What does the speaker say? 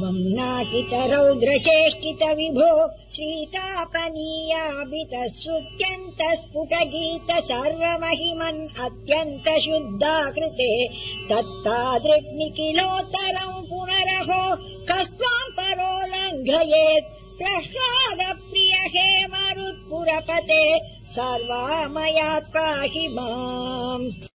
मम्ना पितरौ द्रचेष्टित विभो स्फुट गीत सर्वमहिमन् अत्यन्तशुद्धा कृते पुनरहो कस्त्वाम् परो कस्त्वाम् परोलङ्घयेत् प्रश्वादप्रिय हे मरुत्पुरपते सर्वामया पाहि माम्